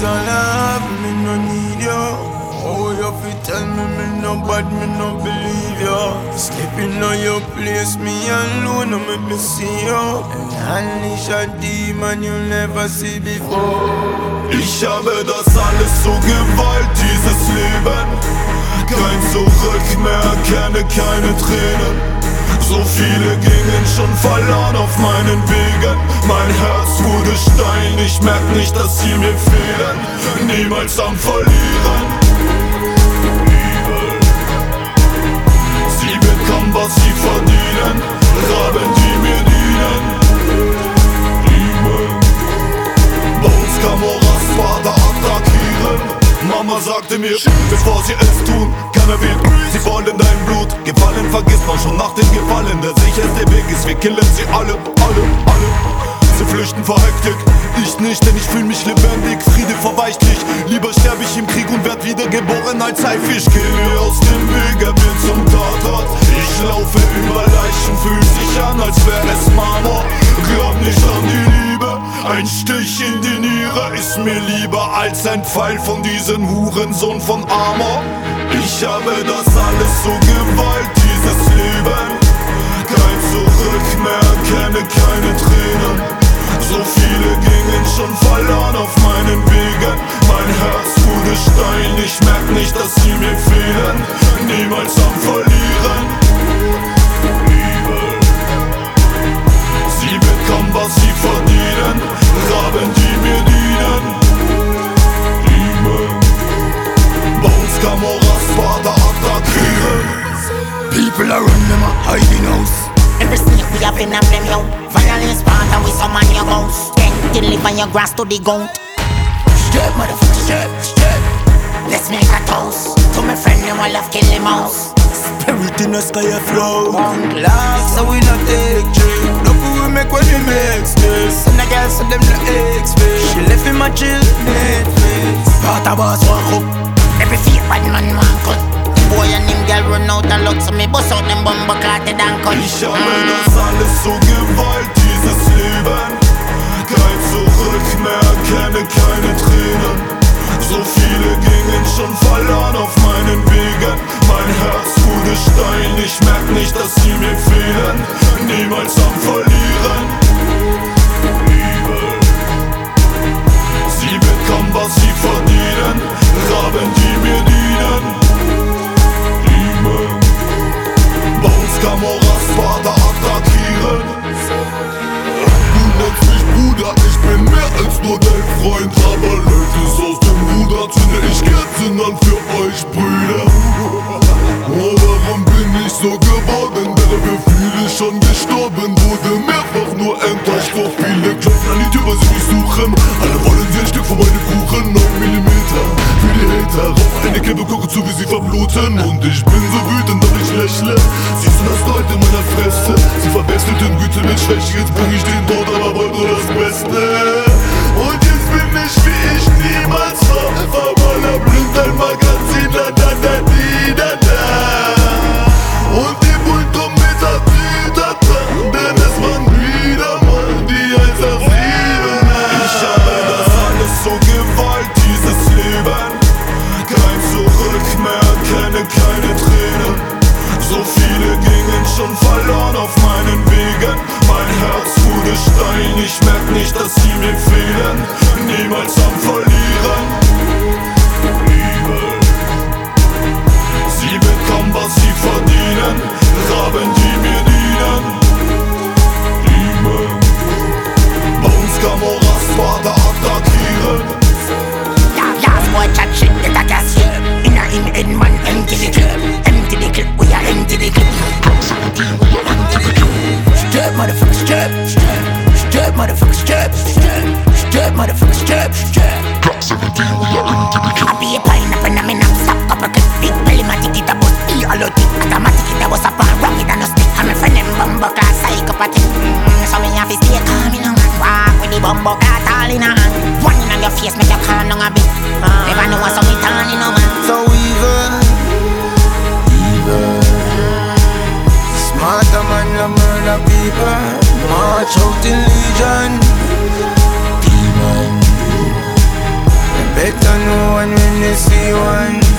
Money's all me no need you. Oh, you fi tell me me no bad, me no believe you. Sleeping on your place, me alone, no make me see you. And unleash a demon you never see before. Ich habe das alles so gewollt, dieses Leben. Kein Zurück mehr, kenne keine Tränen. So viele gingen schon auf meinen Wegen. Mein Herz wurde Stein, ich merk nicht, dass sie mir fehlen. Niemals am Verlieren. Mama sagte mir, bevor sie es tun, keiner will. Sie wollen dein Blut. Gefallen vergisst man schon nach dem Gefallen. Der sicherste Weg ist, wir killen sie alle, alle, alle. Sie flüchten vor Hektik, ich nicht, denn ich fühl mich lebendig. Friede verweicht mich, lieber sterbe ich im Krieg und werd wiedergeboren als Haifisch. Mir aus dem Weg, er wird zum Tatort. Ich laufe über Leichen, fühlt sich an, als wäre es Marmor. Glaub nicht an die Liebe, ein Stich in die Niere ist mir lieber als ein Pfeil von diesem Hurensohn von Amor. Ich habe das alles so gewollt, dieses Leben. Kein Zurück mehr, kenne keine Tränen. So viele gingen schon verloren People are running them a hiding house. Every snake we have in a flame, yo. Violence part and we summon your ghost. Then deliver your grass to the goat. Straight motherfucker, straight, straight. Let's make a toast to my friend and I love kill the mouse. Spirit in the sky afloat. Last so we not take trip. Look who we make when we make space. And the girls so them not expect. She left him a chill Netflix. Part of us walk up. Every fear bad man want cut. Boy and him girl run out of luck, so me bust out them bumper clotted and cut. Ich habe das alles so gewollt, dieses Leben. Kein Zurück mehr, kenne keine Tränen. So viele gingen schon verloren auf meinen Wegen. Mein Herz wurde Stein, ich merk nicht, dass sie mir so geworden? Wäre für viele schon gestorben, wurde mehrfach nur enttäuscht. So viele klopfen an die Tür, weil sie mich suchen. Alle wollen sie ein Stück von meinem Kuchen, 9 Millimeter. Für die Hater, auf eine Kippe gucke zu, wie sie verbluten. Und ich bin so wütend, dass ich lächle. Siehst du das Gold in meiner Fresse? Sie verwechselten Güte mit Schwäche, jetzt bring ich den Tod, aber wollt nur das Beste. Und jetzt bin ich wie ich niemals war. Voller Blut, ein Magazin, da da da mehr, kenne keine Tränen. So viele gingen schon verloren auf meinen Wegen. Mein Herz wurde Stein, ich merk nicht, dass sie mir fehlen. Niemals all in a hand. One in on your face make you calm down a bit. Never know what's on me turn in man. So evil, evil. Smarter man, no murder people. March out in legion. Demon. Hennessy one